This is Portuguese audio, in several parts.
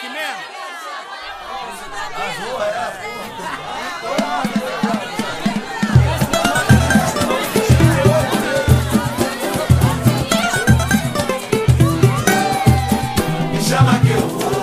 aqui mesmo? Chama que eu vou.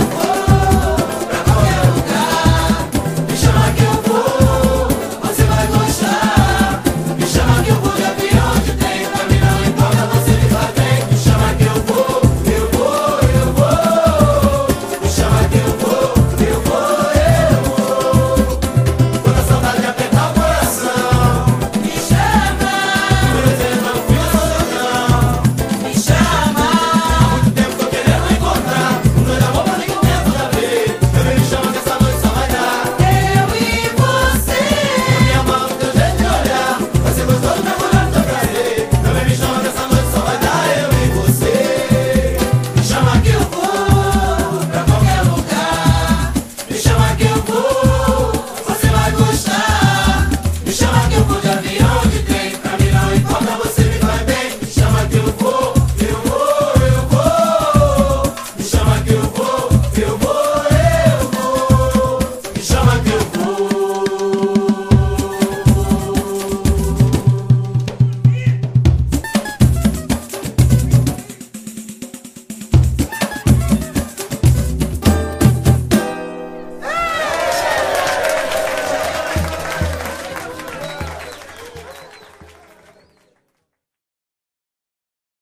Oh!